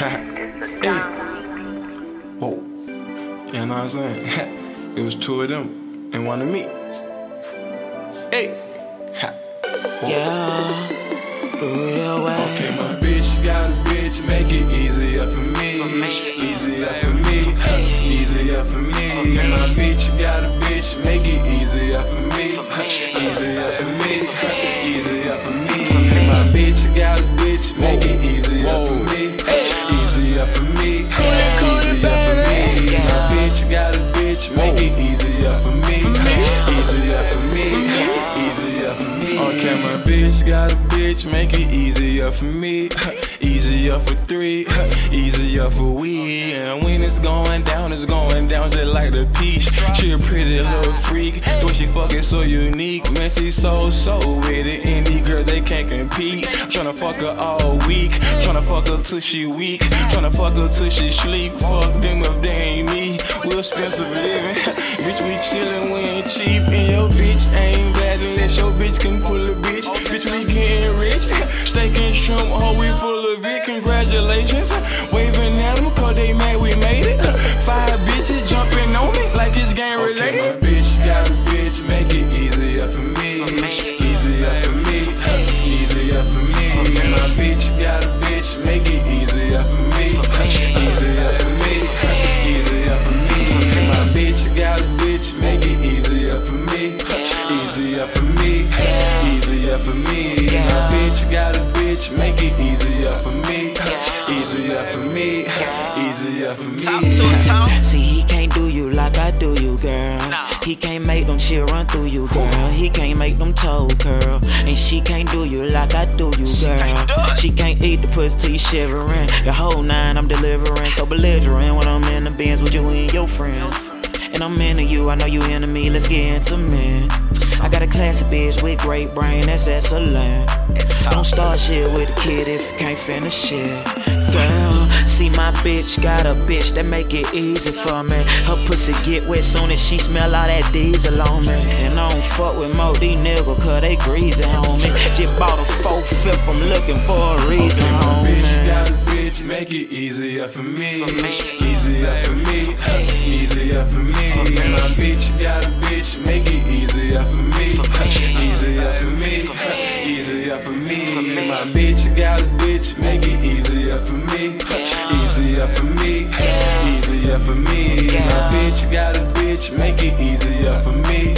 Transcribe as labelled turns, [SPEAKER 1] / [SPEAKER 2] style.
[SPEAKER 1] hey. Whoa. You know what I'm saying? it was two of them and one of me. Hey. Ha.
[SPEAKER 2] Yeah, the real way.
[SPEAKER 1] Okay, my bitch got a bitch, make it easier for me. Easier for me. Easier for me. Okay, my bitch got a easier for me. Easier for me. Easier for me. Okay, my bitch got a bitch, make it easier for me. Easier for three, easier for we. And when it's going down, it's going down just like the peach. She a pretty little freak, the way she fucking so unique. Man, she so, so with it. Any girl, they can't compete. Tryna fuck her all week, tryna fuck her till she weak. Tryna fuck her till she sleep. Fuck them if they ain't me. We're expensive living, we chillin', we ain't cheap. And your bitch ain't bad unless your bitch can pull a bitch. Bitch, we getting rich. Steak and shrimp, hoe, we full of it. Congratulations. Bitch got a bitch, make it easier for me. Easier for me. Easier for me.
[SPEAKER 2] Talk to talk. See, he can't do you like I do you, girl. He can't make them chill run through you, girl. He can't make them toe curl. And she can't do you like I do you, girl. She can't eat the pussy till you shivering. The whole nine I'm delivering. So belligerent when I'm in the Benz with you and your friend. And I'm into you, I know you into me, let's get intimate. I got a classy bitch with great brain, that's excellent. Don't start shit with a kid if you can't finish it. Girl, see my bitch got a bitch that make it easy for me. Her pussy get wet soon as she smell all that diesel on me. And I don't fuck with mo these niggas cause they greasy on me. Just bought a 4 fifth, I'm looking for a reason, homie.
[SPEAKER 1] Got a bitch, make it easier for me. Easier for me. Easier for me. My bitch got a bitch, make it easier for me. Easier for me. Easier for me. My bitch got a bitch, make it easier for me. Easier for me. Easier for me. My bitch got a bitch, make it easier for me.